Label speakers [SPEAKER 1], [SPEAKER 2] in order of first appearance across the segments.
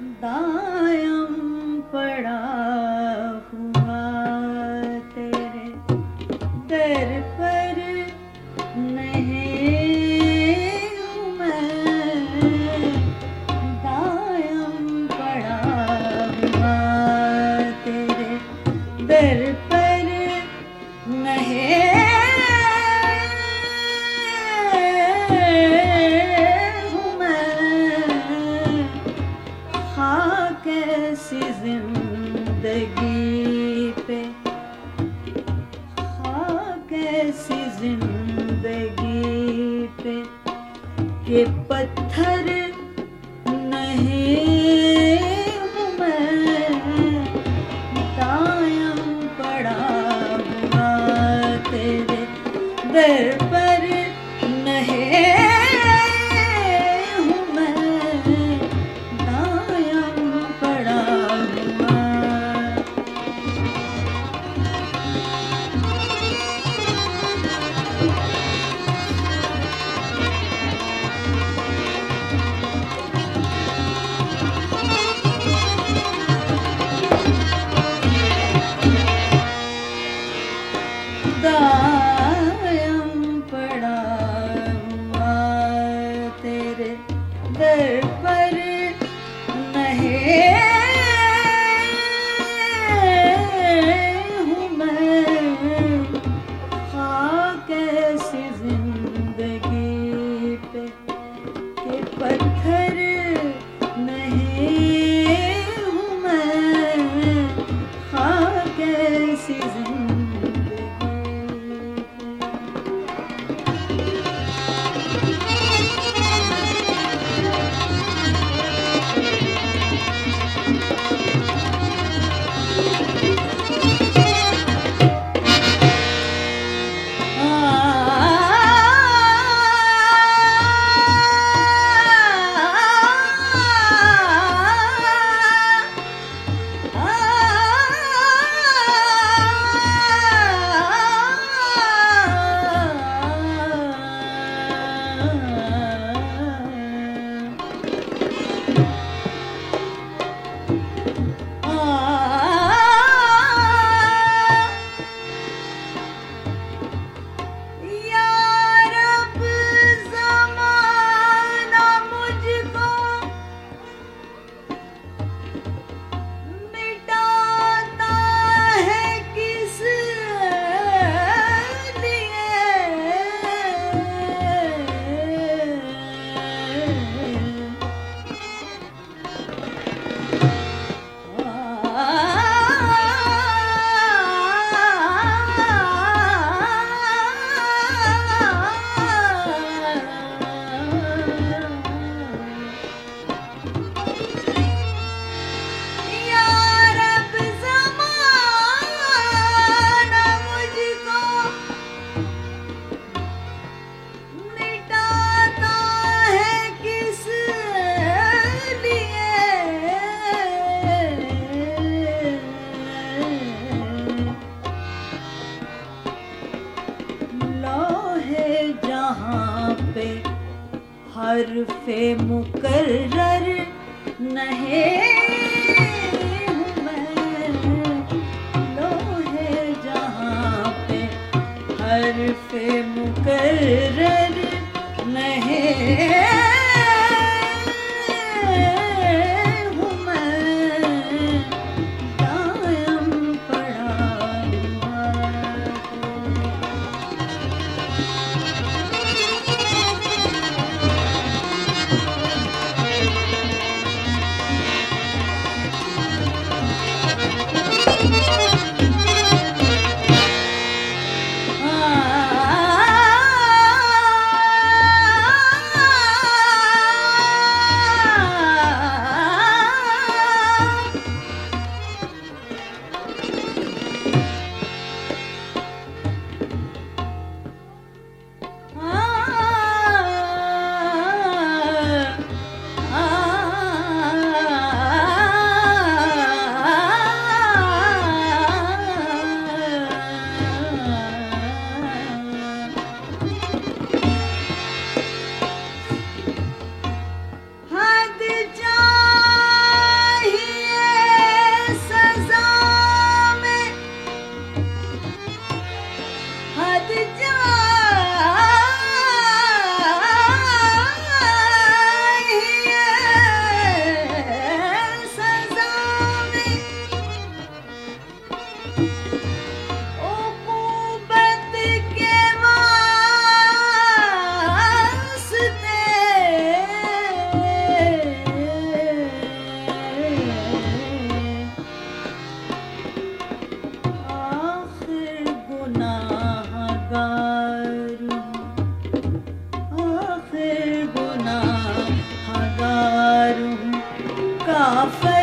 [SPEAKER 1] دائم پڑا۔ کیسی زندگی پہ کیسی زندگی پہ کہ پتھر نہیں میں پڑا ہوا تیرے در کر عرف مقرر نہیں کافر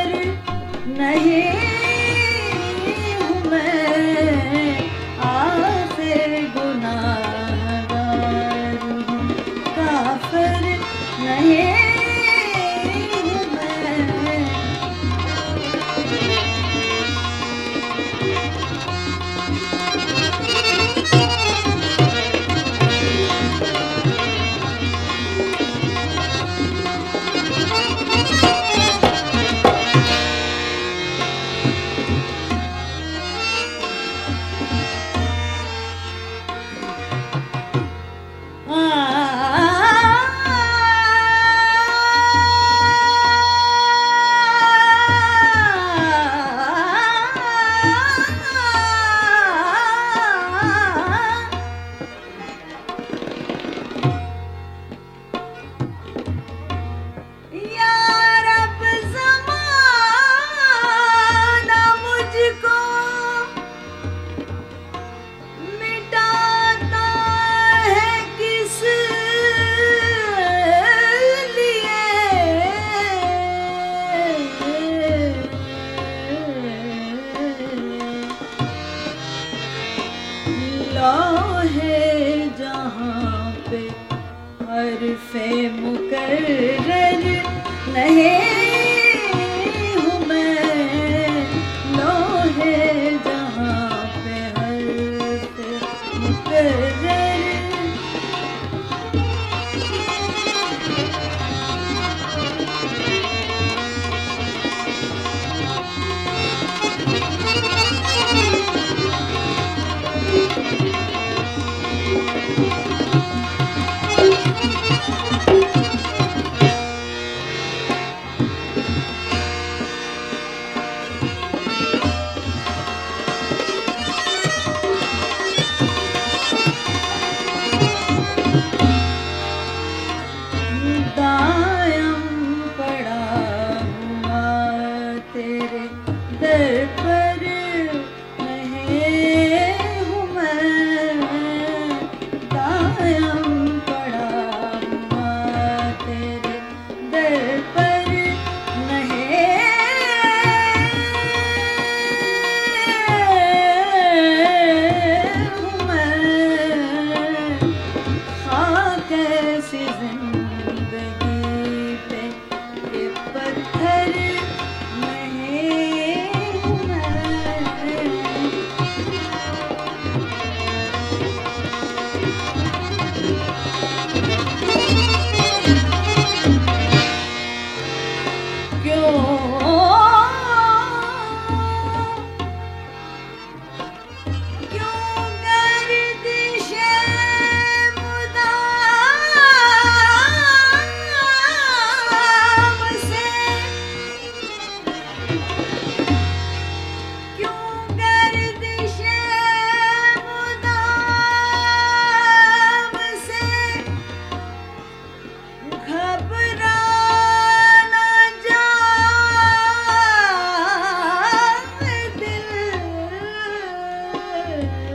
[SPEAKER 1] دل